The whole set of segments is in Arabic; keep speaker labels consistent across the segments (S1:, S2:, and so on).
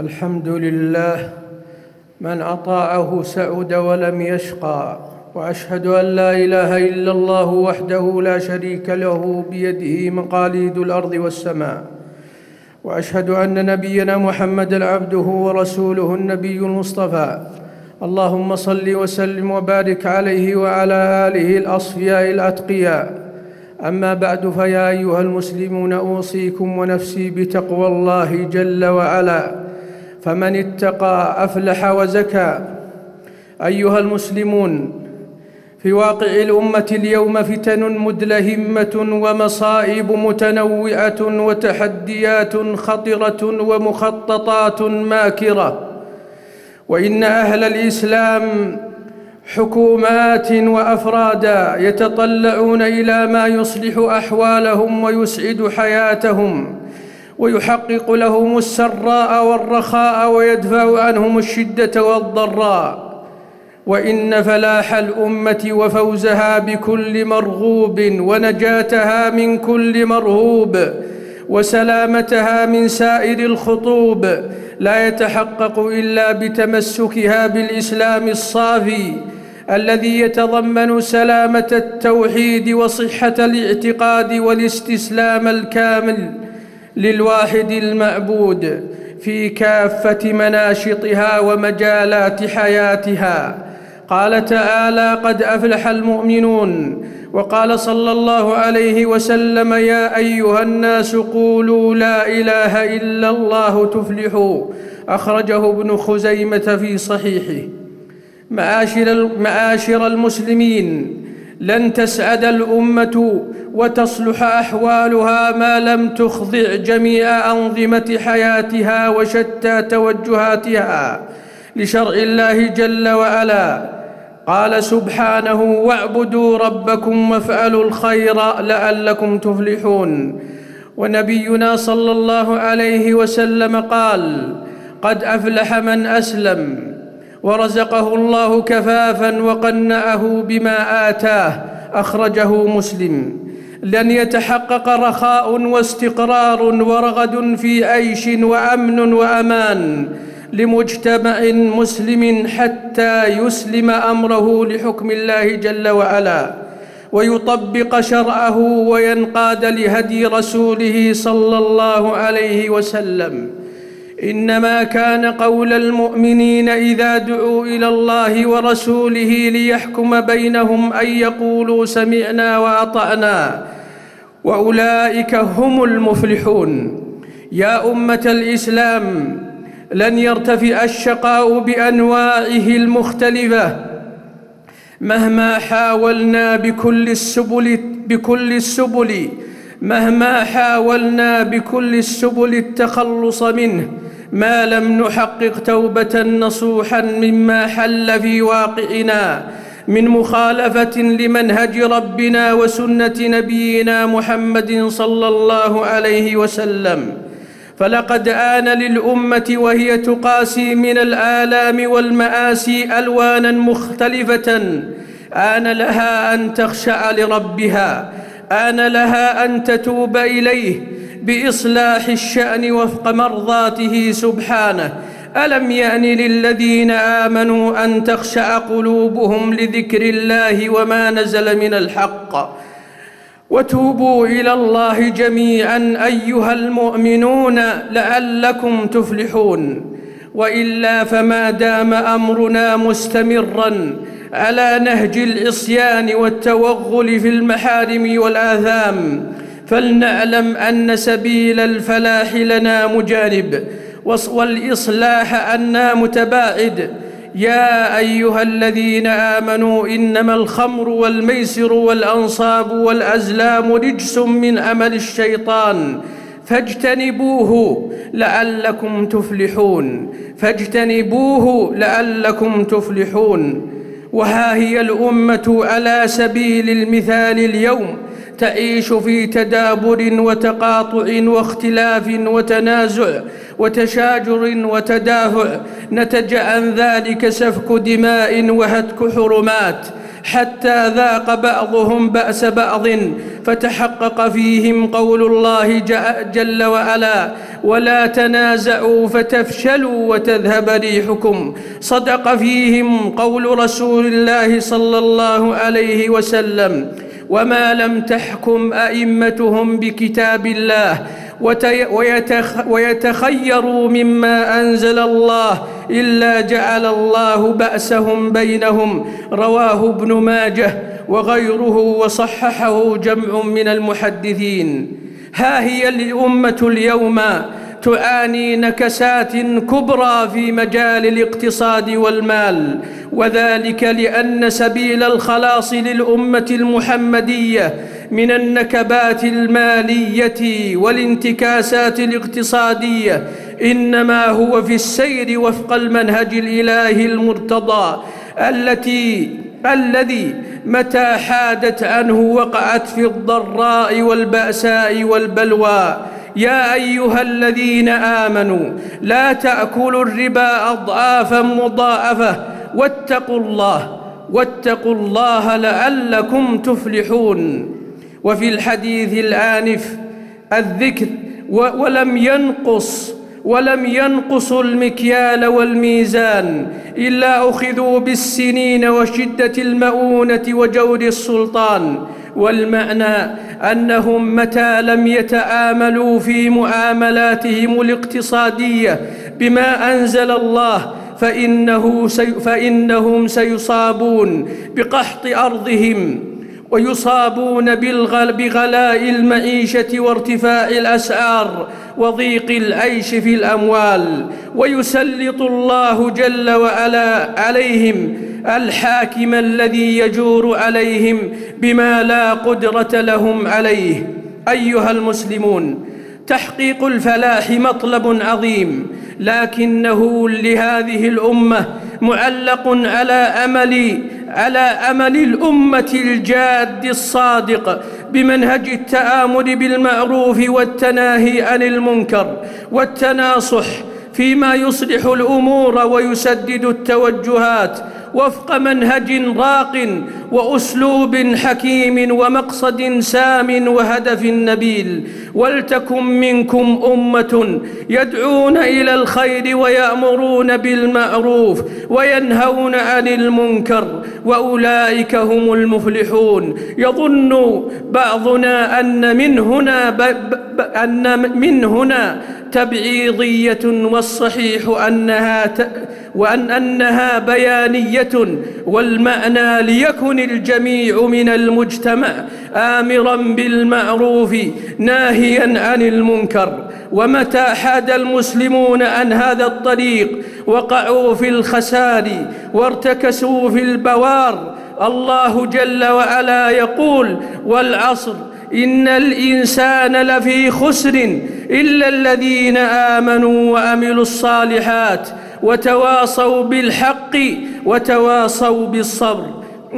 S1: الحمد لله. من أطاعه سعد ولم يشقى. وأشهد أن لا إله إلا الله وحده لا شريك له بيده مقاليد الأرض والسماء. وأشهد أن نبينا محمدا عبده ورسوله النبي المصطفى. اللهم صل وسلم وبارك عليه وعلى آله الأصفياء الأتقياء. أما بعد فيا أيها المسلمون أوصيكم ونفسي بتقوى الله جل وعلا. فمن اتقى أفلح وزكى. أيها المسلمون في واقع الأمة اليوم فتن مدلهمة ومصائب متنوعه وتحديات خطرة ومخططات ماكرة. وإن أهل الإسلام حكومات وافرادا يتطلعون إلى ما يصلح أحوالهم ويسعد حياتهم. ويحقق لهم السراء والرخاء ويدفع عنهم الشدة والضراء. وإن فلاح الأمة وفوزها بكل مرغوب ونجاتها من كل مرهوب وسلامتها من سائر الخطوب لا يتحقق إلا بتمسكها بالإسلام الصافي الذي يتضمن سلامة التوحيد وصحة الاعتقاد والاستسلام الكامل. للواحد المعبود في كافة مناشطها ومجالات حياتها. قال تعالى قد أفلح المؤمنون وقال صلى الله عليه وسلم يا أيها الناس قولوا لا إله إلا الله تفلحوا أخرجه ابن خزيمة في صحيحه. معاشر المسلمين لن تسعد الأمة وتصلح أحوالها ما لم تخضع جميع أنظمة حياتها وشتى توجهاتها لشرع الله جل وعلا. قال سبحانه واعبدوا ربكم وافعلوا الخير لعلكم تفلحون. ونبينا صلى الله عليه وسلم قال قد أفلح من أسلم ورزقه الله كفافا وقنعه بما آتاه أخرجه مسلم. لن يتحقق رخاء واستقرار ورغد في عيش وأمن وأمان لمجتمع مسلم حتى يسلم أمره لحكم الله جل وعلا. ويطبق شرعه وينقاد لهدي رسوله صلى الله عليه وسلم. إنما كان قول المؤمنين إذا دعوا إلى الله ورسوله ليحكم بينهم أن يقولوا سمعنا وأطعنا وأولئك هم المفلحون. يا أمة الإسلام لن يرتفع الشقاء بأنواعه المختلفة مهما حاولنا بكل السبل بكل السبل مهما حاولنا بكل السبل التخلص منه. ما لم نحقق توبة نصوحا مما حل في واقعنا من مخالفة لمنهج ربنا وسنة نبينا محمد صلى الله عليه وسلم. فلقد آن للأمة وهي تقاسي من الآلام والمآسي ألوانا مختلفة. آن لها أن تخشع لربها آن لها أن تتوب إليه بإصلاح الشأن وفق مرضاته سبحانه. ألم يأن للذين آمنوا أن تخشع قلوبهم لذكر الله وما نزل من الحق؟ وتوبوا إلى الله جميعا أيها المؤمنون لعلكم تفلحون. وإلا فما دام أمرنا مستمرا على نهج العصيان والتوغل في المحارم والآثام. فلنعلم أن سبيل الفلاح لنا مجانب والإصلاح عنا متباعد. يا أيها الذين آمنوا إنما الخمر والميسر والأنصاب والأزلام رجس من عمل الشيطان. فاجتنبوه لعلكم تفلحون. فاجتنبوه لعلكم تفلحون. وها هي الأمة على سبيل المثال اليوم. تعيش في تدابر وتقاطع واختلاف وتنازع وتشاجر وتدافع نتج عن ذلك سفك دماء وهتك حرمات. حتى ذاق بعضهم بأس بعض فتحقق فيهم قول الله جل وعلا ولا تنازعوا فتفشلوا وتذهب ريحكم. صدق فيهم قول رسول الله صلى الله عليه وسلم. وما لم تحكم ائمتهم بكتاب الله ويتخيروا مما أنزل الله إلا جعل الله بأسهم بينهم رواه ابن ماجه وغيره وصححه جمع من المحدثين ها هي الأمة اليوم تعاني نكسات كبرى في مجال الاقتصاد والمال وذلك لأن سبيل الخلاص للأمة المحمدية من النكبات المالية والانتكاسات الاقتصادية إنما هو في السير وفق المنهج الإلهي المرتضى التي الذي متى حادت عنه وقعت في الضراء والبأساء والبلوى يا أيها الذين آمنوا لا تأكلوا الربا أضعافا مضاعفة واتقوا الله واتقوا الله لعلكم تفلحون. وفي الحديث الآنف الذكر ولم ينقص ولم ينقصوا المكيال والميزان إلا أخذوا بالسنين وشدة المؤونة وجور السلطان. والمعنى أنهم متى لم يتآملوا في معاملاتهم الاقتصادية بما أنزل الله فإنه سي فإنهم سيصابون بقحط أرضهم. ويصابون بغلاء المعيشة وارتفاع الأسعار وضيق العيش في الأموال. ويسلط الله جل وعلا عليهم الحاكم الذي يجور عليهم بما لا قدرة لهم عليه. أيها المسلمون تحقيق الفلاح مطلب عظيم لكنه لهذه الأمة معلق على أمل على أمل الأمة الجاد الصادق بمنهج التآمل بالمعروف والتناهي عن المنكر والتناصح فيما يصلح الأمور ويسدد التوجهات وفق منهج راق وأسلوب حكيم ومقصد سام وهدف نبيل ولتكن منكم أمة يدعون إلى الخير ويأمرون بالمعروف وينهون عن المنكر وأولئك هم المفلحون. يظن بعضنا أن من هنا ب... ب... أن من هنا تبعيضية والصحيح أنها ت... وأن أنها بيانية والمعنى ليكن الجميع من المجتمع آمرا بالمعروف ناهيا عن المنكر ومتى حاد المسلمون عن هذا الطريق وقعوا في الخسار وارتكسوا في البوار الله جل وعلا يقول والعصر إن الإنسان لفي خسر إلا الذين آمنوا وعملوا الصالحات وتواصوا بالحق وتواصوا بالصبر.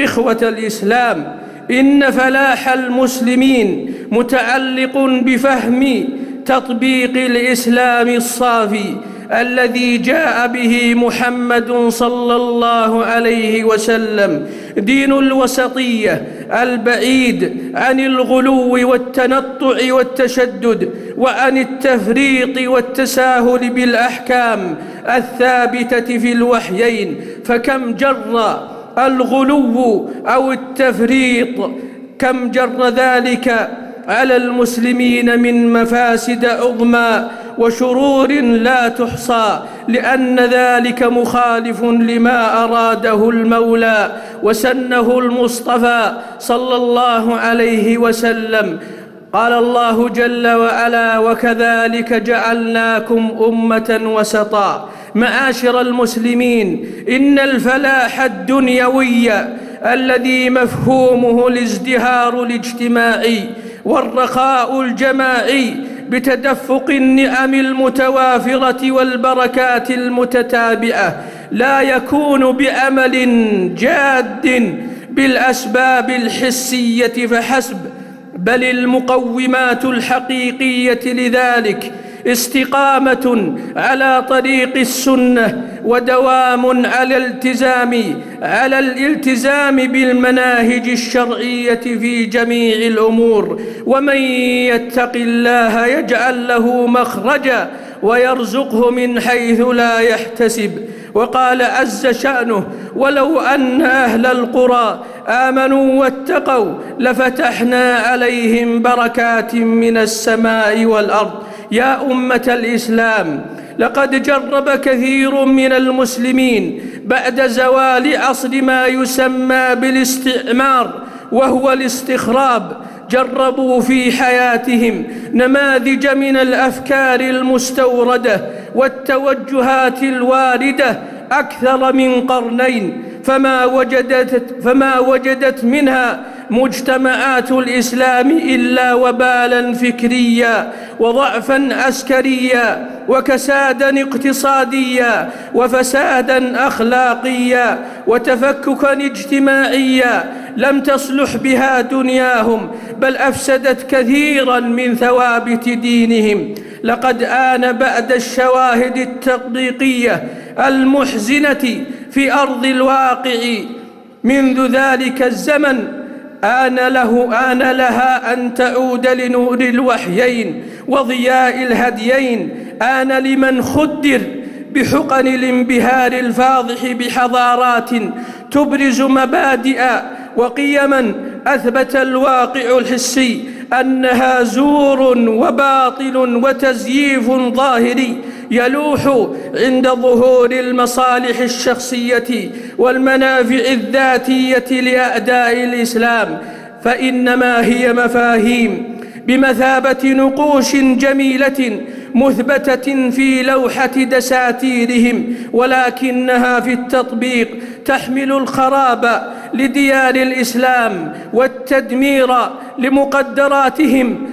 S1: إخوة الإسلام إن فلاح المسلمين متعلق بفهم تطبيق الإسلام الصافي الذي جاء به محمد صلى الله عليه وسلم دين الوسطية البعيد عن الغلو والتنطع والتشدد وعن التفريط والتساهل بالأحكام الثابتة في الوحيين فكم جر الغلو أو التفريط كم جر ذلك على المسلمين من مفاسد عظمى وشرور لا تحصى لأن ذلك مخالف لما أراده المولى وسنه المصطفى صلى الله عليه وسلم. قال الله جل وعلا وكذلك جعلناكم أمة وسطا. معاشر المسلمين إن الفلاح الدنيوي الذي مفهومه الازدهار الاجتماعي والرخاء الجماعي بتدفق النعم المتوافرة والبركات المتتابعة لا يكون بأمل جاد بالأسباب الحسية فحسب بل المقومات الحقيقية لذلك استقامة على طريق السنة ودوام على الالتزام على الالتزام بالمناهج الشرعية في جميع الأمور. ومن يتق الله يجعل له مخرجا ويرزقه من حيث لا يحتسب. وقال عز شأنه ولو أن أهل القرى آمنوا واتقوا لفتحنا عليهم بركات من السماء والأرض. يا أمة الإسلام لقد جرب كثير من المسلمين بعد زوال عصر ما يسمى بالاستعمار وهو الاستخراب. جربوا في حياتهم نماذج من الأفكار المستوردة والتوجهات الواردة أكثر من قرنين. فما وجدت فما وجدت منها مجتمعات الإسلام إلا وبالا فكريا وضعفا عسكريا وكسادا اقتصاديا وفسادا أخلاقيا وتفككا اجتماعيا لم تصلح بها دنياهم بل أفسدت كثيرا من ثوابت دينهم لقد آن بعد الشواهد التطبيقية المحزنة في أرض الواقع. منذ ذلك الزمن آن له آن لها أن تعود لنور الوحيين وضياء الهديين. آن لمن خدر بحقن الانبهار الفاضح بحضارات تبرز مبادئ. وقيما أثبت الواقع الحسي أنها زور وباطل وتزييف ظاهري. يلوح عند ظهور المصالح الشخصية والمنافع الذاتية لأعداء الإسلام فإنما هي مفاهيم بمثابة نقوش جميلة مثبتة في لوحة دساتيرهم ولكنها في التطبيق تحمل الخراب لديار الإسلام والتدمير لمقدراتهم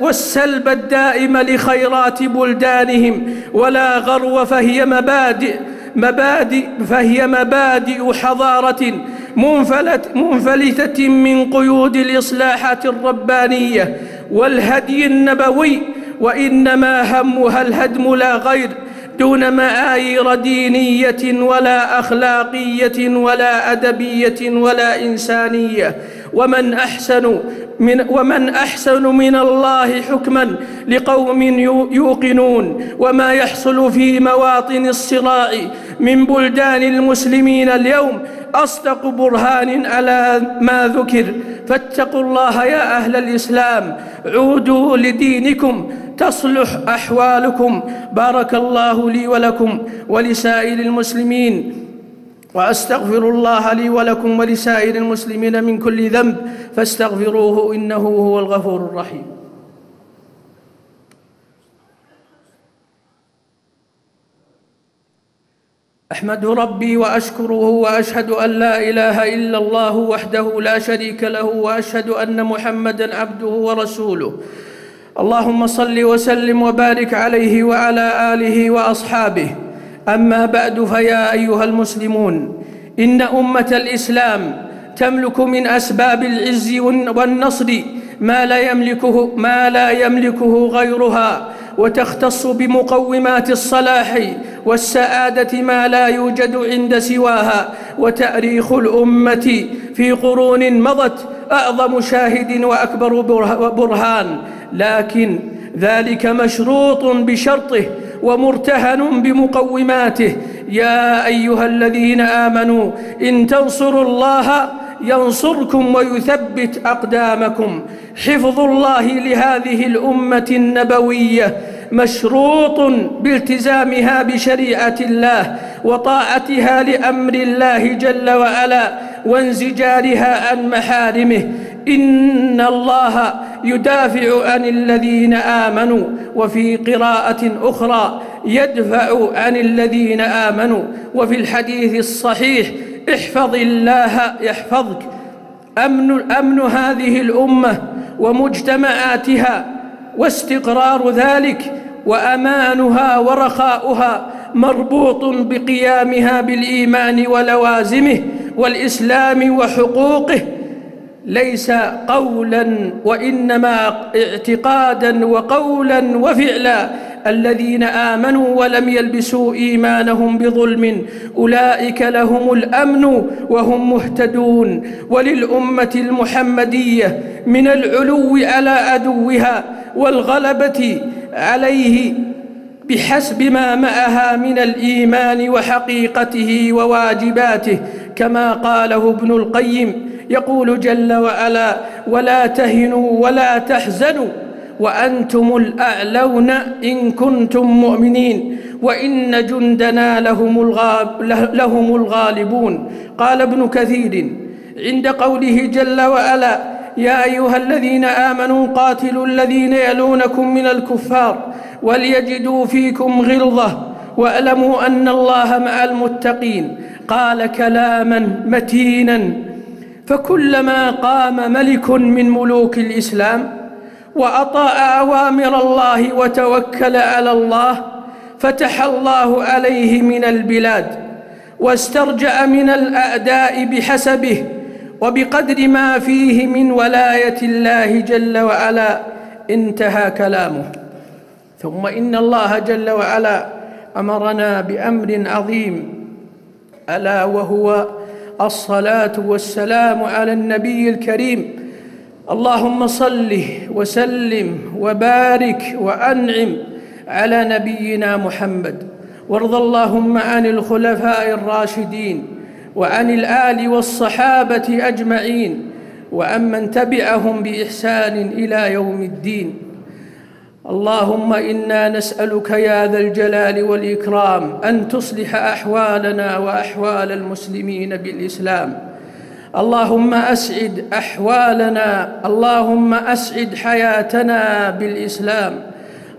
S1: والسلب الدائم لخيرات بلدانهم. ولا غرو فهي مبادئ مبادئ فهي مبادئ حضارة منفلتة من قيود الإصلاحات الربانية والهدي النبوي وإنما همها الهدم لا غير دون معايير دينية ولا أخلاقية ولا أدبية ولا إنسانية. ومن أحسن من ومن أحسن من الله حكما لقوم يوقنون. وما يحصل في مواطن الصراع من بلدان المسلمين اليوم أصدق برهان على ما ذكر. فاتقوا الله يا أهل الإسلام. عودوا لدينكم. تصلح أحوالكم. بارك الله لي ولكم ولسائر المسلمين. وأستغفر الله لي ولكم ولسائر المسلمين من كل ذنب. فاستغفروه إنه هو الغفور الرحيم. أحمد ربي وأشكره وأشهد أن لا إله إلا الله وحده لا شريك له وأشهد أن محمدا عبده ورسوله. اللهم صل وسلم وبارك عليه وعلى آله وأصحابه. أما بعد فيا أيها المسلمون إن أمة الإسلام تملك من أسباب العز والنصر ما لا يملكه ما لا يملكه غيرها وتختص بمقومات الصلاح والسعادة ما لا يوجد عند سواها وتأريخ الأمة في قرون مضت أعظم شاهد وأكبر برهان. لكن ذلك مشروط بشرطه ومرتهن بمقوماته. يا أيها الذين آمنوا إن تنصروا الله ينصركم ويثبت أقدامكم. حفظ الله لهذه الأمة النبوية مشروط بالتزامها بشريعة الله وطاعتها لأمر الله جل وعلا وانزجارها عن محارمه. إن الله يدافع عن الذين آمنوا وفي قراءة أخرى يدفع عن الذين آمنوا وفي الحديث الصحيح احفظ الله يحفظك. أمن أمن هذه الأمة ومجتمعاتها واستقرار ذلك وأمانها ورخاؤها مربوط بقيامها بالإيمان ولوازمه والإسلام وحقوقه. ليس قولا وإنما اعتقادا وقولا وفعلا. الذين آمنوا ولم يلبسوا إيمانهم بظلم أولئك لهم الأمن وهم مهتدون. وللأمة المحمدية من العلو على عدوها والغلبة عليه بحسب ما معها من الإيمان وحقيقته وواجباته كما قاله ابن القيم يقول جل وعلا ولا تهنوا ولا تحزنوا وأنتم الأعلون إن كنتم مؤمنين وإن جندنا لهم, لهم الغالبون. قال ابن كثير عند قوله جل وعلا يا أيها الذين آمنوا قاتلوا الذين يلونكم من الكفار وليجدوا فيكم غلظة واعلموا أن الله مع المتقين. قال كلاما متينا فكلما قام ملك من ملوك الإسلام واطاع أوامر الله وتوكل على الله فتح الله عليه من البلاد واسترجع من الأعداء بحسبه وبقدر ما فيه من ولاية الله جل وعلا. انتهى كلامه. ثم إن الله جل وعلا أمرنا بأمر عظيم. ألا وهو الصلاة والسلام على النبي الكريم اللهم صل وسلم وبارك وأنعم على نبينا محمد. وارض اللهم عن الخلفاء الراشدين وعن الآل والصحابة أجمعين وعمن تبعهم بإحسان إلى يوم الدين. اللهم إنا نسألك يا ذا الجلال والإكرام أن تصلح أحوالنا وأحوال المسلمين بالإسلام. اللهم أسعد أحوالنا اللهم أسعد حياتنا بالإسلام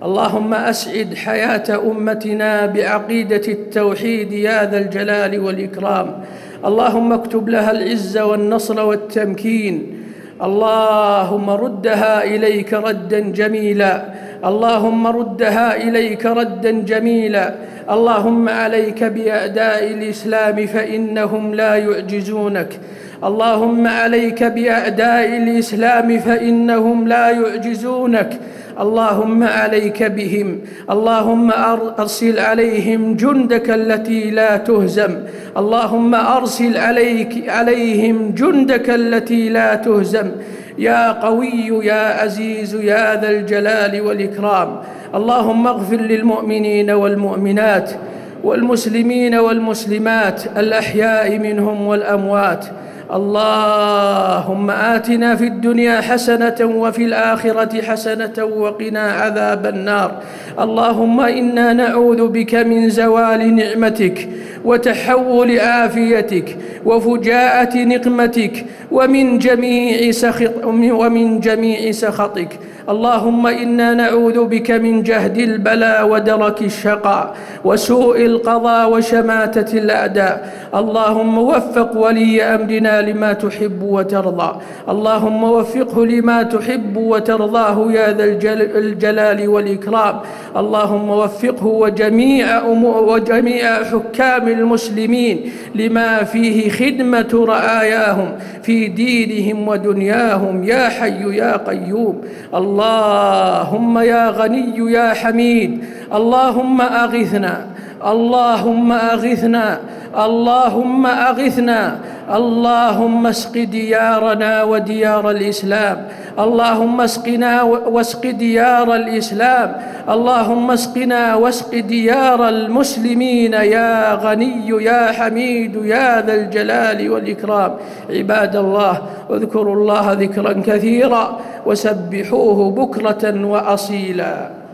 S1: اللهم أسعد حياة أمتنا بعقيدة التوحيد يا ذا الجلال والإكرام اللهم اكتب لها العز والنصر والتمكين اللهم ردها إليك ردا جميلا اللهم ردها إليك ردا جميلا اللهم عليك باعداء الإسلام فإنهم لا يعجزونك. اللهم عليك بأعداء الإسلام فإنهم لا يعجزونك. اللهم عليك بهم. اللهم أرسل عليهم جندك التي لا تهزم. اللهم أرسل عليك عليهم جندك التي لا تهزم. يا قوي يا عزيز يا ذا الجلال والإكرام. اللهم اغفر للمؤمنين والمؤمنات والمسلمين والمسلمات الأحياء منهم والأموات. اللهم آتنا في الدنيا حسنة وفي الآخرة حسنة وقنا عذاب النار. اللهم إنا نعوذ بك من زوال نعمتك وتحول عافيتك وفجاءة نقمتك ومن جميع سخط ومن جميع سخطك. اللهم إنا نعوذ بك من جهد البلاء ودرك الشقاء وسوء القضاء وشماتة الأعداء. اللهم وفق ولي لما تحب وترضى. اللهم وفقه لما تحب وترضاه يا ذا الجلال والإكرام. اللهم وفقه وجميع وجميع حكام المسلمين لما فيه خدمة رعاياهم في دينهم ودنياهم. يا حي يا قيوم. الله اللهم يا غني يا حميد. اللهم أغثنا اللهم أغثنا اللهم أغثنا اللهم اسق ديارنا وديار الإسلام اللهم اسقنا واسق ديار الإسلام اللهم اسقنا واسق ديار المسلمين يا غني يا حميد يا ذا الجلال والإكرام. عباد الله اذكروا الله ذكرا كثيرا وسبحوه بكرة واصيلا.